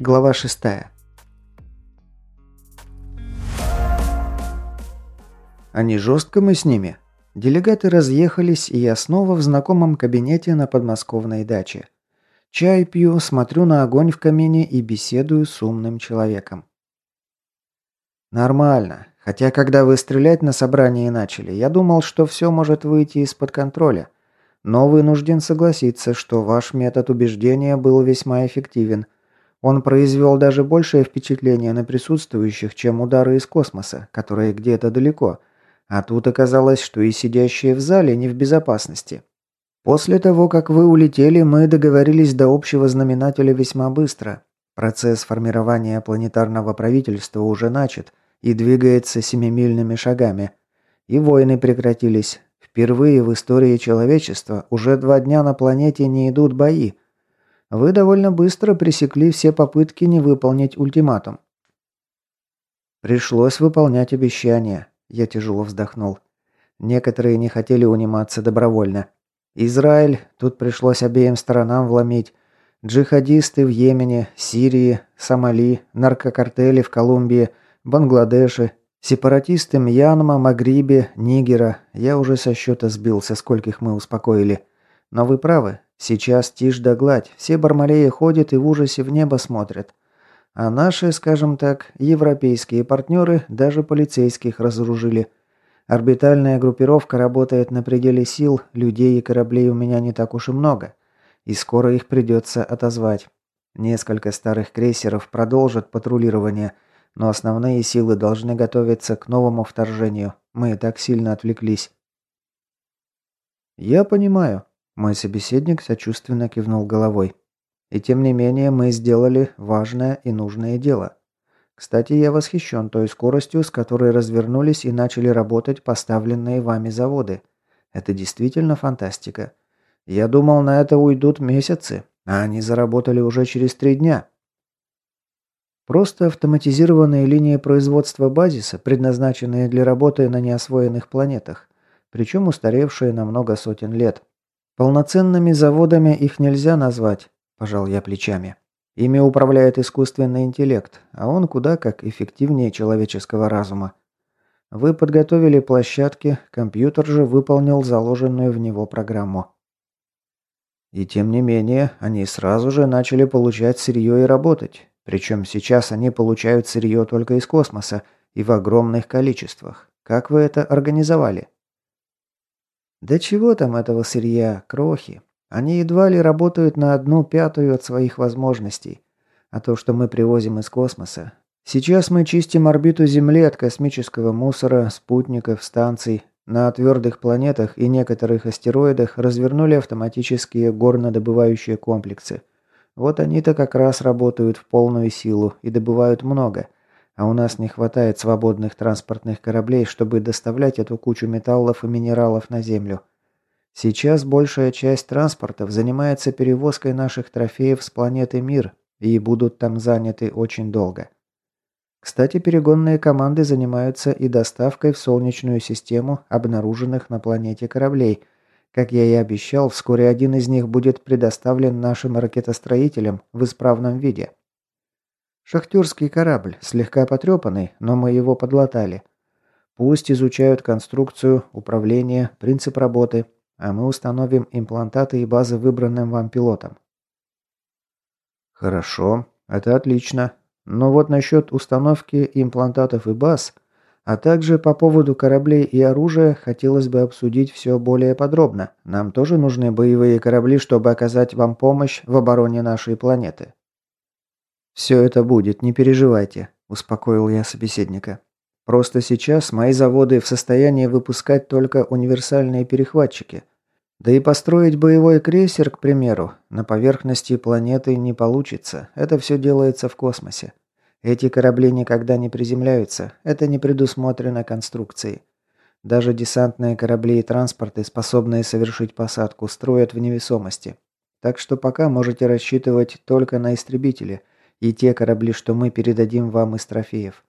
Глава 6. Они жестко мы с ними. Делегаты разъехались, и я снова в знакомом кабинете на подмосковной даче. Чай пью, смотрю на огонь в камине и беседую с умным человеком. Нормально. Хотя, когда вы стрелять на собрании начали, я думал, что все может выйти из-под контроля. Но вынужден согласиться, что ваш метод убеждения был весьма эффективен – он произвел даже большее впечатление на присутствующих, чем удары из космоса, которые где-то далеко. А тут оказалось, что и сидящие в зале не в безопасности. После того, как вы улетели, мы договорились до общего знаменателя весьма быстро. Процесс формирования планетарного правительства уже начат и двигается семимильными шагами. И войны прекратились. Впервые в истории человечества уже два дня на планете не идут бои, вы довольно быстро пресекли все попытки не выполнить ультиматум. Пришлось выполнять обещания. Я тяжело вздохнул. Некоторые не хотели униматься добровольно. Израиль, тут пришлось обеим сторонам вломить. Джихадисты в Йемене, Сирии, Сомали, наркокартели в Колумбии, Бангладеше, сепаратисты Мьянма, Магрибе, Нигера. Я уже со счета сбился, скольких мы успокоили. Но вы правы, Сейчас тишь да гладь, все бармалеи ходят и в ужасе в небо смотрят. А наши, скажем так, европейские партнеры даже полицейских разоружили. Орбитальная группировка работает на пределе сил, людей и кораблей у меня не так уж и много. И скоро их придется отозвать. Несколько старых крейсеров продолжат патрулирование, но основные силы должны готовиться к новому вторжению. Мы так сильно отвлеклись. «Я понимаю», мой собеседник сочувственно кивнул головой. И тем не менее мы сделали важное и нужное дело. Кстати, я восхищен той скоростью, с которой развернулись и начали работать поставленные вами заводы. Это действительно фантастика. Я думал, на это уйдут месяцы, а они заработали уже через три дня. Просто автоматизированные линии производства базиса, предназначенные для работы на неосвоенных планетах, причем устаревшие на много сотен лет. Полноценными заводами их нельзя назвать, пожал я плечами. Ими управляет искусственный интеллект, а он куда как эффективнее человеческого разума. Вы подготовили площадки, компьютер же выполнил заложенную в него программу. И тем не менее, они сразу же начали получать сырье и работать. Причем сейчас они получают сырье только из космоса и в огромных количествах. Как вы это организовали? Да чего там этого сырья, крохи. Они едва ли работают на одну пятую от своих возможностей. А то, что мы привозим из космоса. Сейчас мы чистим орбиту Земли от космического мусора, спутников, станций. На твердых планетах и некоторых астероидах развернули автоматические горнодобывающие комплексы. Вот они-то как раз работают в полную силу и добывают много – а у нас не хватает свободных транспортных кораблей, чтобы доставлять эту кучу металлов и минералов на Землю. Сейчас большая часть транспортов занимается перевозкой наших трофеев с планеты Мир и будут там заняты очень долго. Кстати, перегонные команды занимаются и доставкой в Солнечную систему обнаруженных на планете кораблей. Как я и обещал, вскоре один из них будет предоставлен нашим ракетостроителям в исправном виде. Шахтерский корабль, слегка потрепанный, но мы его подлатали. Пусть изучают конструкцию, управление, принцип работы, а мы установим имплантаты и базы выбранным вам пилотам. Хорошо, это отлично. Но вот насчет установки имплантатов и баз, а также по поводу кораблей и оружия, хотелось бы обсудить все более подробно. Нам тоже нужны боевые корабли, чтобы оказать вам помощь в обороне нашей планеты. «Все это будет, не переживайте», – успокоил я собеседника. «Просто сейчас мои заводы в состоянии выпускать только универсальные перехватчики. Да и построить боевой крейсер, к примеру, на поверхности планеты не получится. Это все делается в космосе. Эти корабли никогда не приземляются, это не предусмотрено конструкцией. Даже десантные корабли и транспорты, способные совершить посадку, строят в невесомости. Так что пока можете рассчитывать только на истребители – и те корабли, что мы передадим вам из трофеев.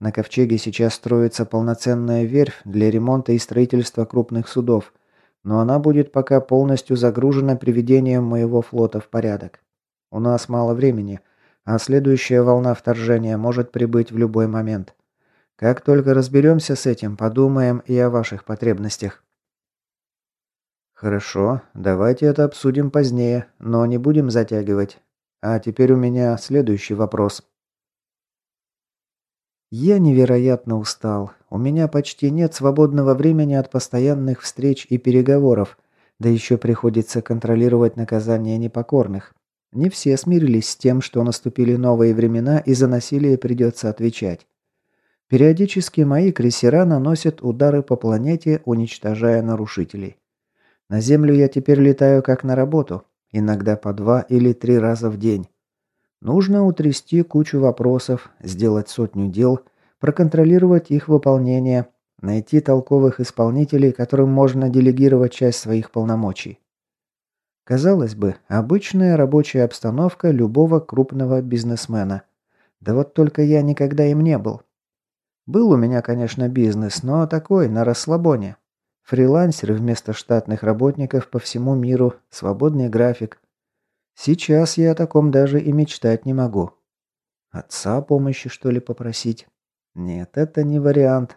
На Ковчеге сейчас строится полноценная верфь для ремонта и строительства крупных судов, но она будет пока полностью загружена приведением моего флота в порядок. У нас мало времени, а следующая волна вторжения может прибыть в любой момент. Как только разберемся с этим, подумаем и о ваших потребностях. Хорошо, давайте это обсудим позднее, но не будем затягивать. А теперь у меня следующий вопрос. Я невероятно устал. У меня почти нет свободного времени от постоянных встреч и переговоров, да еще приходится контролировать наказание непокорных. Не все смирились с тем, что наступили новые времена и за насилие придется отвечать. Периодически мои крейсера наносят удары по планете, уничтожая нарушителей. На Землю я теперь летаю как на работу, иногда по два или три раза в день. Нужно утрясти кучу вопросов, сделать сотню дел, проконтролировать их выполнение, найти толковых исполнителей, которым можно делегировать часть своих полномочий. Казалось бы, обычная рабочая обстановка любого крупного бизнесмена. Да вот только я никогда им не был. Был у меня, конечно, бизнес, но такой, на расслабоне. Фрилансеры вместо штатных работников по всему миру, свободный график. Сейчас я о таком даже и мечтать не могу. Отца помощи, что ли, попросить? Нет, это не вариант.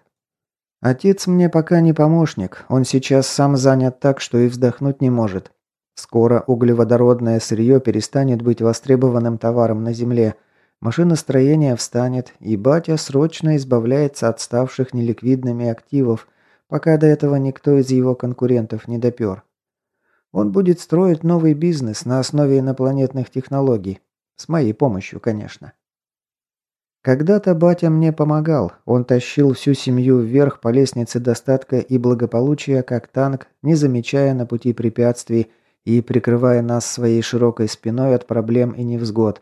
Отец мне пока не помощник. Он сейчас сам занят так, что и вздохнуть не может. Скоро углеводородное сырье перестанет быть востребованным товаром на Земле. Машиностроение встанет, и батя срочно избавляется от ставших неликвидными активов – пока до этого никто из его конкурентов не допер. Он будет строить новый бизнес на основе инопланетных технологий. С моей помощью, конечно. Когда-то батя мне помогал. Он тащил всю семью вверх по лестнице достатка и благополучия, как танк, не замечая на пути препятствий и прикрывая нас своей широкой спиной от проблем и невзгод.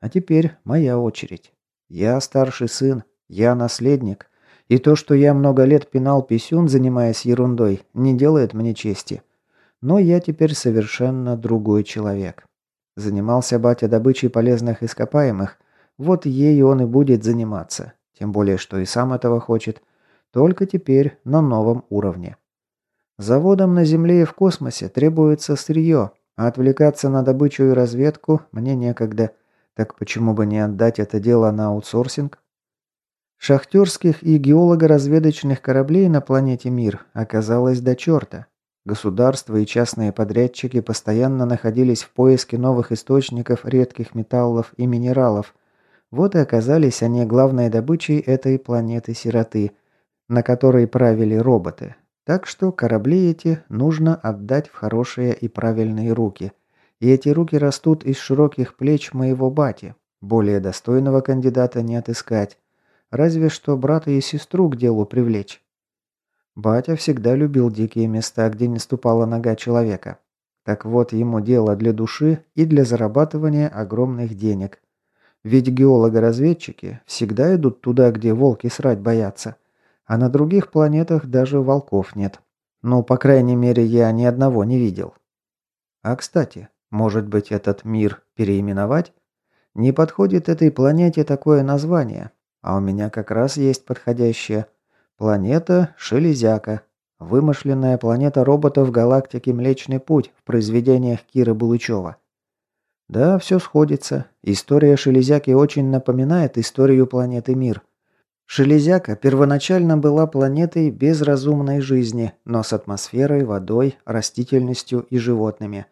А теперь моя очередь. Я старший сын, я наследник, и то, что я много лет пинал писюн, занимаясь ерундой, не делает мне чести. Но я теперь совершенно другой человек. Занимался батя добычей полезных ископаемых. Вот ей он и будет заниматься. Тем более, что и сам этого хочет. Только теперь на новом уровне. Заводам на Земле и в космосе требуется сырье, а отвлекаться на добычу и разведку мне некогда. Так почему бы не отдать это дело на аутсорсинг? Шахтерских и геолого-разведочных кораблей на планете Мир оказалось до черта. Государства и частные подрядчики постоянно находились в поиске новых источников редких металлов и минералов. Вот и оказались они главной добычей этой планеты-сироты, на которой правили роботы. Так что корабли эти нужно отдать в хорошие и правильные руки. И эти руки растут из широких плеч моего бати. Более достойного кандидата не отыскать. Разве что брата и сестру к делу привлечь. Батя всегда любил дикие места, где не ступала нога человека. Так вот, ему дело для души и для зарабатывания огромных денег. Ведь геологи-разведчики всегда идут туда, где волки срать боятся. А на других планетах даже волков нет. Ну, по крайней мере, я ни одного не видел. А кстати, может быть этот мир переименовать? Не подходит этой планете такое название, а у меня как раз есть подходящее. Планета Шелезяка. Вымышленная планета роботов галактики Млечный Путь в произведениях Кира Булычева. Да, все сходится. История Шелезяки очень напоминает историю планеты Мир. Шелезяка первоначально была планетой без разумной жизни, но с атмосферой, водой, растительностью и животными.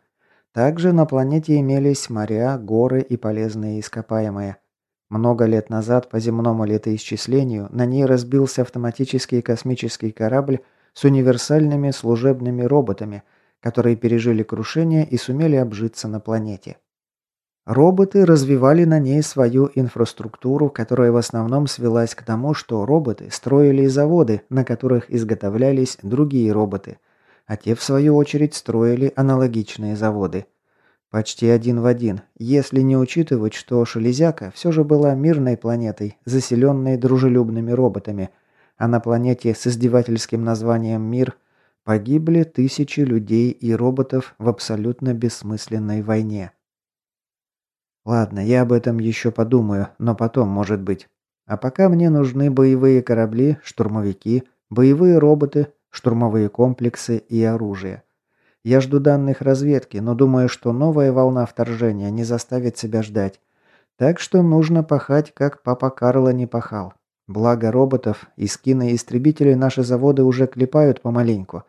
Также на планете имелись моря, горы и полезные ископаемые – много лет назад по земному летоисчислению на ней разбился автоматический космический корабль с универсальными служебными роботами, которые пережили крушение и сумели обжиться на планете. Роботы развивали на ней свою инфраструктуру, которая в основном свелась к тому, что роботы строили заводы, на которых изготовлялись другие роботы, а те в свою очередь строили аналогичные заводы – Почти один в один, если не учитывать, что Шелезяка все же была мирной планетой, заселенной дружелюбными роботами, а на планете с издевательским названием «Мир» погибли тысячи людей и роботов в абсолютно бессмысленной войне. Ладно, я об этом еще подумаю, но потом, может быть. А пока мне нужны боевые корабли, штурмовики, боевые роботы, штурмовые комплексы и оружие. Я жду данных разведки, но думаю, что новая волна вторжения не заставит себя ждать. Так что нужно пахать, как папа Карло не пахал. Благо роботов и скины истребители наши заводы уже клепают помаленьку.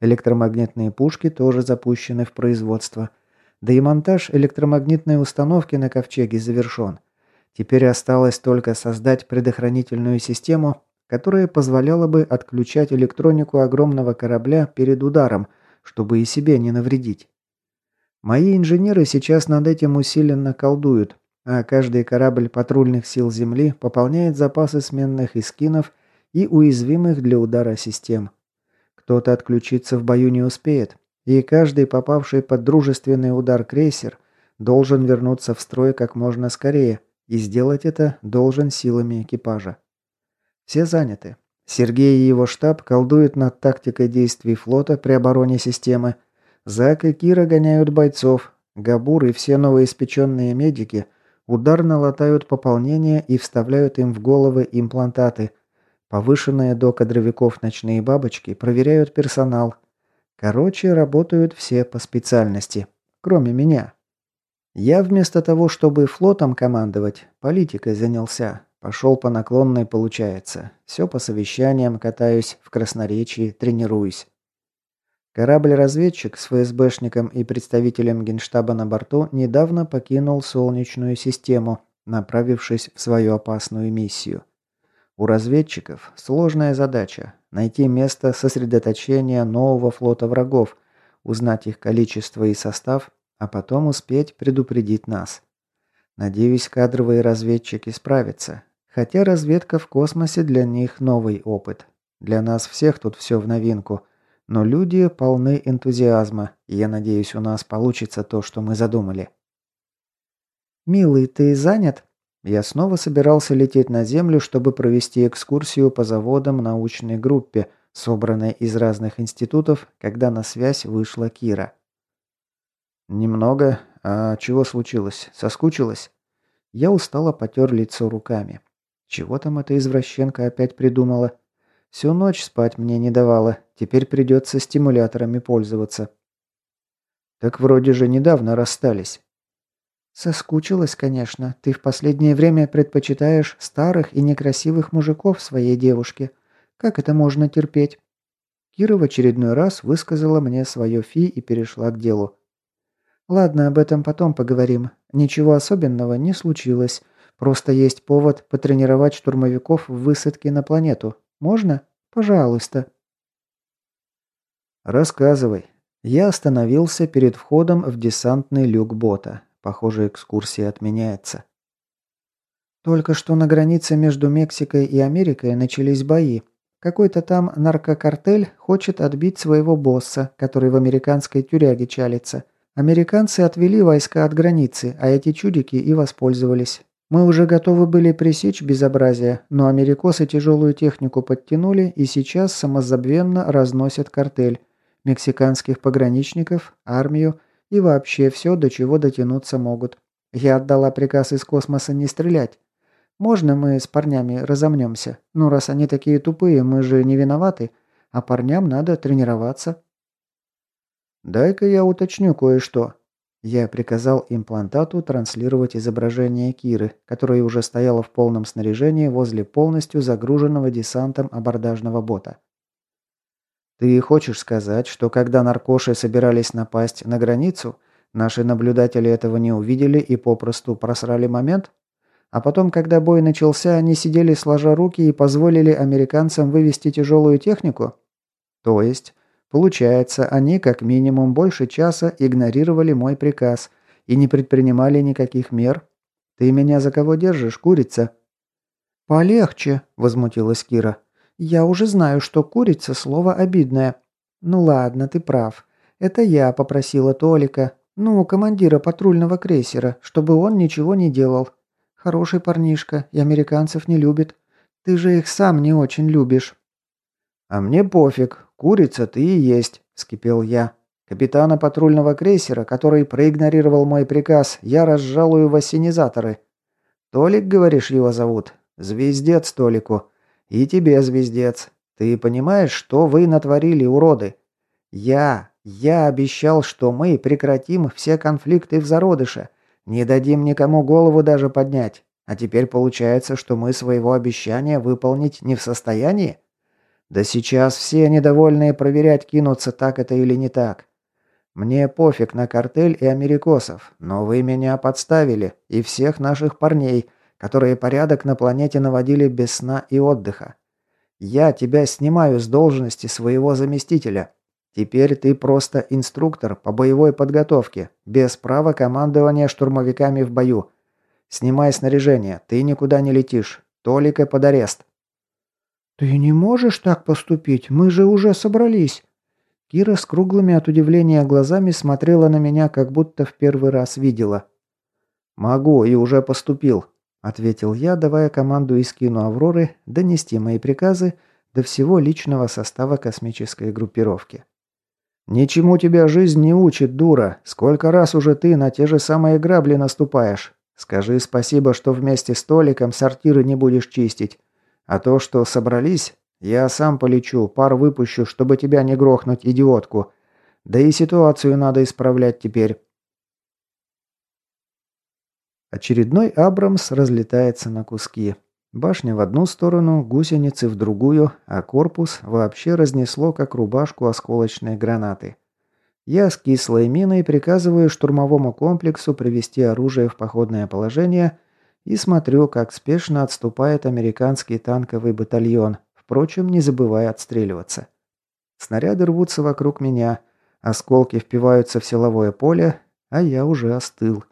Электромагнитные пушки тоже запущены в производство. Да и монтаж электромагнитной установки на ковчеге завершен. Теперь осталось только создать предохранительную систему, которая позволяла бы отключать электронику огромного корабля перед ударом, чтобы и себе не навредить. Мои инженеры сейчас над этим усиленно колдуют, а каждый корабль патрульных сил Земли пополняет запасы сменных искинов и уязвимых для удара систем. Кто-то отключиться в бою не успеет, и каждый попавший под дружественный удар крейсер должен вернуться в строй как можно скорее, и сделать это должен силами экипажа. Все заняты. Сергей и его штаб колдуют над тактикой действий флота при обороне системы. Зак и Кира гоняют бойцов. Габур и все новоиспеченные медики ударно латают пополнение и вставляют им в головы имплантаты. Повышенные до кадровиков ночные бабочки проверяют персонал – Короче, работают все по специальности. Кроме меня. Я вместо того, чтобы флотом командовать, политикой занялся. Пошел по наклонной, получается. Все по совещаниям катаюсь, в красноречии тренируюсь. Корабль-разведчик с ФСБшником и представителем генштаба на борту недавно покинул Солнечную систему, направившись в свою опасную миссию. У разведчиков сложная задача – найти место сосредоточения нового флота врагов, узнать их количество и состав, а потом успеть предупредить нас. Надеюсь, кадровые разведчики справятся. Хотя разведка в космосе для них новый опыт. Для нас всех тут все в новинку. Но люди полны энтузиазма, я надеюсь, у нас получится то, что мы задумали. «Милый, ты занят?» Я снова собирался лететь на Землю, чтобы провести экскурсию по заводам научной группе, собранной из разных институтов, когда на связь вышла Кира. «Немного. А чего случилось? Соскучилась?» Я устало потер лицо руками. Чего там эта извращенка опять придумала? Всю ночь спать мне не давала, теперь придется стимуляторами пользоваться. Так вроде же недавно расстались. «Соскучилась, конечно. Ты в последнее время предпочитаешь старых и некрасивых мужиков своей девушке. Как это можно терпеть?» Кира в очередной раз высказала мне свое фи и перешла к делу. «Ладно, об этом потом поговорим. Ничего особенного не случилось. Просто есть повод потренировать штурмовиков в высадке на планету. Можно? Пожалуйста». «Рассказывай». Я остановился перед входом в десантный люк бота. Похоже, экскурсия отменяется. Только что на границе между Мексикой и Америкой начались бои. Какой-то там наркокартель хочет отбить своего босса, который в американской тюряге чалится. Американцы отвели войска от границы, а эти чудики и воспользовались. Мы уже готовы были пресечь безобразие, но америкосы тяжелую технику подтянули и сейчас самозабвенно разносят картель. Мексиканских пограничников, армию и вообще все, до чего дотянуться могут. Я отдала приказ из космоса не стрелять. Можно мы с парнями разомнемся? Ну, раз они такие тупые, мы же не виноваты. А парням надо тренироваться. Дай-ка я уточню кое-что. Я приказал имплантату транслировать изображение Киры, которая уже стояла в полном снаряжении возле полностью загруженного десантом абордажного бота. Ты хочешь сказать, что когда наркоши собирались напасть на границу, наши наблюдатели этого не увидели и попросту просрали момент? А потом, когда бой начался, они сидели сложа руки и позволили американцам вывести тяжелую технику? То есть, получается, они как минимум больше часа игнорировали мой приказ и не предпринимали никаких мер? Ты меня за кого держишь, курица? Полегче, возмутилась Кира. Я уже знаю, что курица – слово обидное. Ну ладно, ты прав. Это я попросила Толика, ну, командира патрульного крейсера, чтобы он ничего не делал. Хороший парнишка и американцев не любит. Ты же их сам не очень любишь. А мне пофиг, курица ты и есть, вскипел я. Капитана патрульного крейсера, который проигнорировал мой приказ, я разжалую в ассенизаторы. Толик, говоришь, его зовут? Звездец Толику. И тебе, звездец. Ты понимаешь, что вы натворили, уроды? Я, я обещал, что мы прекратим все конфликты в зародыше. Не дадим никому голову даже поднять. А теперь получается, что мы своего обещания выполнить не в состоянии? Да сейчас все недовольные проверять кинутся, так это или не так. Мне пофиг на картель и америкосов, но вы меня подставили и всех наших парней, которые порядок на планете наводили без сна и отдыха. Я тебя снимаю с должности своего заместителя. Теперь ты просто инструктор по боевой подготовке, без права командования штурмовиками в бою. Снимай снаряжение, ты никуда не летишь. Толика под арест. «Ты не можешь так поступить, мы же уже собрались». Кира с круглыми от удивления глазами смотрела на меня, как будто в первый раз видела. «Могу и уже поступил», — ответил я, давая команду Искину Авроры донести мои приказы до всего личного состава космической группировки. «Ничему тебя жизнь не учит, дура. Сколько раз уже ты на те же самые грабли наступаешь. Скажи спасибо, что вместе с Толиком сортиры не будешь чистить. А то, что собрались, я сам полечу, пар выпущу, чтобы тебя не грохнуть, идиотку. Да и ситуацию надо исправлять теперь. Очередной Абрамс разлетается на куски. Башня в одну сторону, гусеницы в другую, а корпус вообще разнесло, как рубашку осколочной гранаты. Я с кислой миной приказываю штурмовому комплексу привести оружие в походное положение и смотрю, как спешно отступает американский танковый батальон, впрочем, не забывая отстреливаться. Снаряды рвутся вокруг меня, осколки впиваются в силовое поле, а я уже остыл.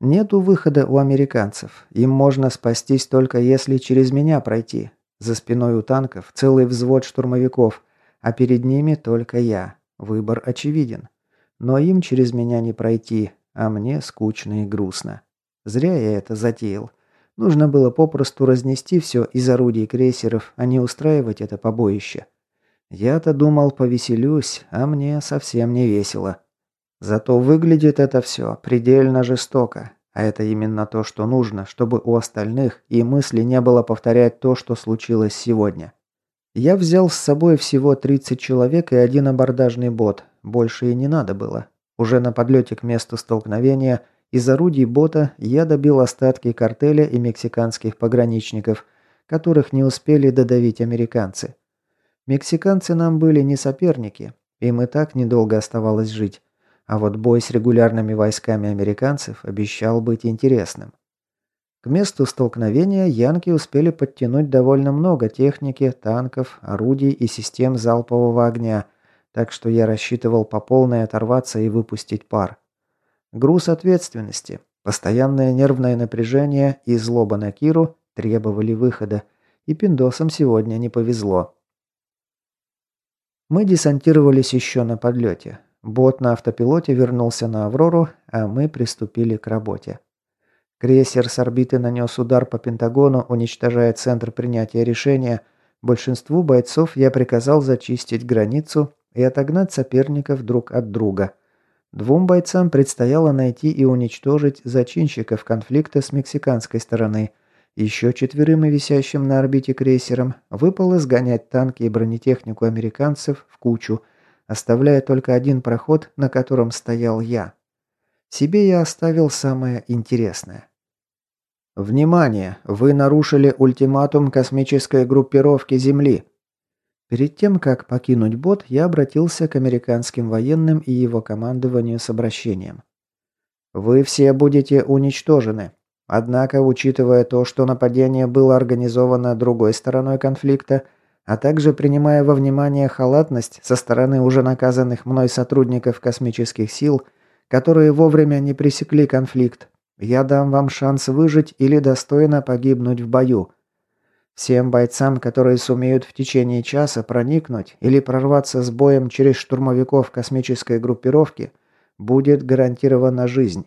Нету выхода у американцев. Им можно спастись только если через меня пройти. За спиной у танков целый взвод штурмовиков, а перед ними только я. Выбор очевиден. Но им через меня не пройти, а мне скучно и грустно. Зря я это затеял. Нужно было попросту разнести все из орудий крейсеров, а не устраивать это побоище. Я-то думал, повеселюсь, а мне совсем не весело. Зато выглядит это все предельно жестоко. А это именно то, что нужно, чтобы у остальных и мысли не было повторять то, что случилось сегодня. Я взял с собой всего 30 человек и один абордажный бот. Больше и не надо было. Уже на подлете к месту столкновения – из орудий бота я добил остатки картеля и мексиканских пограничников, которых не успели додавить американцы. Мексиканцы нам были не соперники, им и так недолго оставалось жить. А вот бой с регулярными войсками американцев обещал быть интересным. К месту столкновения янки успели подтянуть довольно много техники, танков, орудий и систем залпового огня, так что я рассчитывал по полной оторваться и выпустить пар. Груз ответственности, постоянное нервное напряжение и злоба на Киру требовали выхода, и пиндосам сегодня не повезло. Мы десантировались еще на подлете. Бот на автопилоте вернулся на «Аврору», а мы приступили к работе. Крейсер с орбиты нанес удар по Пентагону, уничтожая центр принятия решения. Большинству бойцов я приказал зачистить границу и отогнать соперников друг от друга – Двум бойцам предстояло найти и уничтожить зачинщиков конфликта с мексиканской стороны. Еще четверым и висящим на орбите крейсерам выпало сгонять танки и бронетехнику американцев в кучу, оставляя только один проход, на котором стоял я. Себе я оставил самое интересное. «Внимание! Вы нарушили ультиматум космической группировки Земли!» Перед тем, как покинуть бот, я обратился к американским военным и его командованию с обращением. «Вы все будете уничтожены. Однако, учитывая то, что нападение было организовано другой стороной конфликта, а также принимая во внимание халатность со стороны уже наказанных мной сотрудников космических сил, которые вовремя не пресекли конфликт, я дам вам шанс выжить или достойно погибнуть в бою. Всем бойцам, которые сумеют в течение часа проникнуть или прорваться с боем через штурмовиков космической группировки, будет гарантирована жизнь.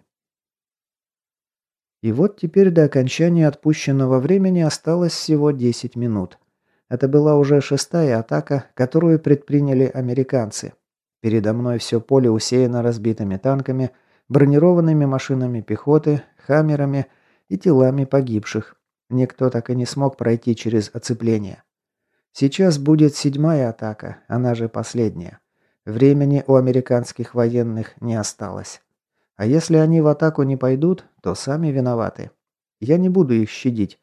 И вот теперь до окончания отпущенного времени осталось всего 10 минут. Это была уже шестая атака, которую предприняли американцы. Передо мной все поле усеяно разбитыми танками, бронированными машинами пехоты, хаммерами и телами погибших, Никто так и не смог пройти через оцепление. Сейчас будет седьмая атака, она же последняя. Времени у американских военных не осталось. А если они в атаку не пойдут, то сами виноваты. Я не буду их щадить.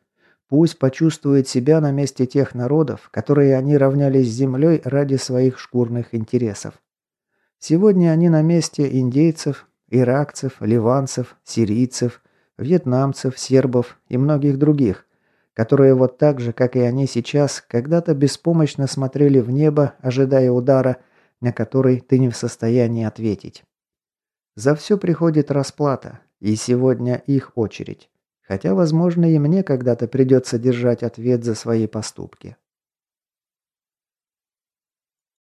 Пусть почувствуют себя на месте тех народов, которые они равнялись с землей ради своих шкурных интересов. Сегодня они на месте индейцев, иракцев, ливанцев, сирийцев, вьетнамцев, сербов и многих других, которые вот так же, как и они сейчас, когда-то беспомощно смотрели в небо, ожидая удара, на который ты не в состоянии ответить. За все приходит расплата, и сегодня их очередь. Хотя, возможно, и мне когда-то придется держать ответ за свои поступки.